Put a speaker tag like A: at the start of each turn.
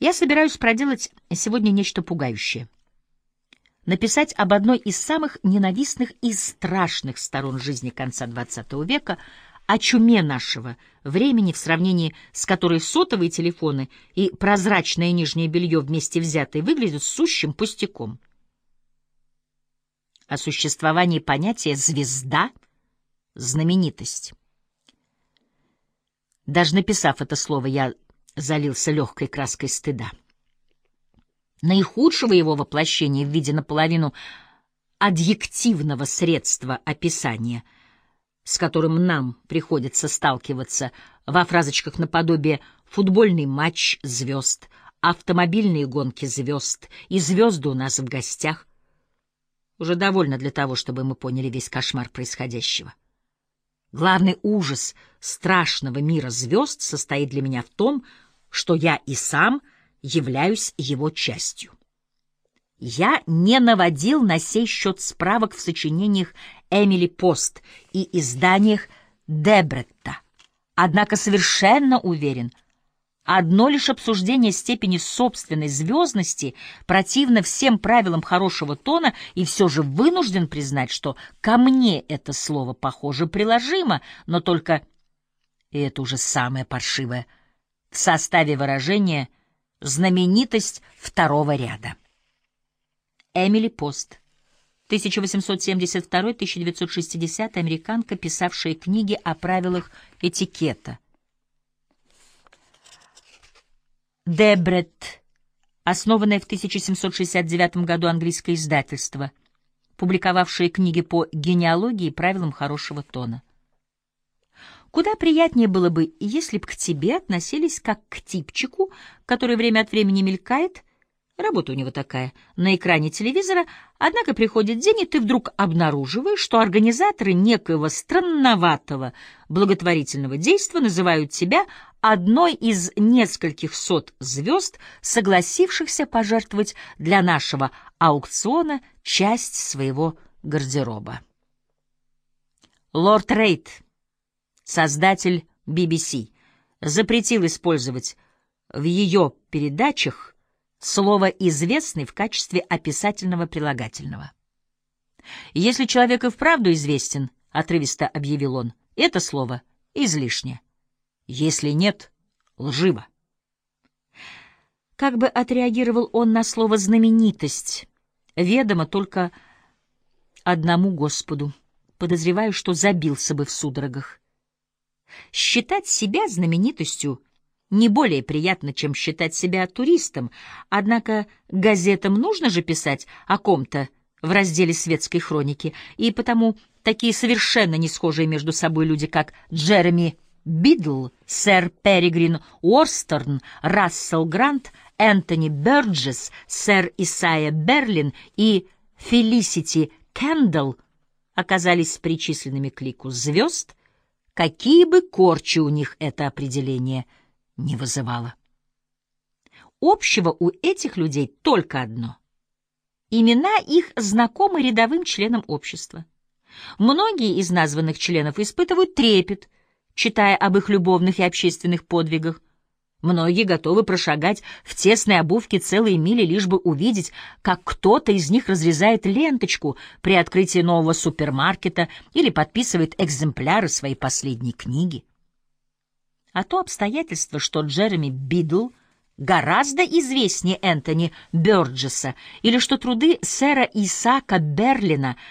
A: Я собираюсь проделать сегодня нечто пугающее. Написать об одной из самых ненавистных и страшных сторон жизни конца XX века, о чуме нашего времени, в сравнении с которой сотовые телефоны и прозрачное нижнее белье вместе взятые выглядят сущим пустяком. О существовании понятия «звезда» — знаменитость. Даже написав это слово, я залился легкой краской стыда. Наихудшего его воплощения в виде наполовину адъективного средства описания, с которым нам приходится сталкиваться во фразочках наподобие «футбольный матч звезд», «автомобильные гонки звезд» и «звезды у нас в гостях», уже довольно для того, чтобы мы поняли весь кошмар происходящего. Главный ужас страшного мира звезд состоит для меня в том, что я и сам являюсь его частью. Я не наводил на сей счет справок в сочинениях Эмили Пост и изданиях Дебретта, однако совершенно уверен — Одно лишь обсуждение степени собственной звездности противно всем правилам хорошего тона, и все же вынужден признать, что ко мне это слово, похоже, приложимо, но только, и это уже самое паршивое, в составе выражения «знаменитость второго ряда». Эмили Пост, 1872-1960, американка, писавшая книги о правилах этикета – Дебрет, основанное в 1769 году английское издательство, публиковавшее книги по генеалогии и правилам хорошего тона. Куда приятнее было бы, если бы к тебе относились как к типчику, который время от времени мелькает. Работа у него такая, на экране телевизора, однако приходит день, и ты вдруг обнаруживаешь, что организаторы некоего странноватого благотворительного действа называют тебя одной из нескольких сот звезд, согласившихся пожертвовать для нашего аукциона часть своего гардероба. Лорд Рейд, создатель BBC, запретил использовать в ее передачах слово «известный» в качестве описательного прилагательного. «Если человек и вправду известен», — отрывисто объявил он, — «это слово излишне. Если нет, лживо». Как бы отреагировал он на слово «знаменитость», ведомо только одному Господу. Подозреваю, что забился бы в судорогах. Считать себя знаменитостью не более приятно, чем считать себя туристом, однако газетам нужно же писать о ком-то в разделе светской хроники, и потому такие совершенно не схожие между собой люди, как Джереми Бидл, сэр Перегрин Уорстерн, Рассел Грант, Энтони Бёрджес, сэр Исайя Берлин и Фелисити Кендалл оказались причисленными к лику звезд, какие бы корчи у них это определение – не вызывало. Общего у этих людей только одно. Имена их знакомы рядовым членам общества. Многие из названных членов испытывают трепет, читая об их любовных и общественных подвигах. Многие готовы прошагать в тесной обувке целые мили, лишь бы увидеть, как кто-то из них разрезает ленточку при открытии нового супермаркета или подписывает экземпляры своей последней книги. А то обстоятельство, что Джереми Бидл гораздо известнее Энтони Бёрджеса, или что труды сэра Исаака Берлина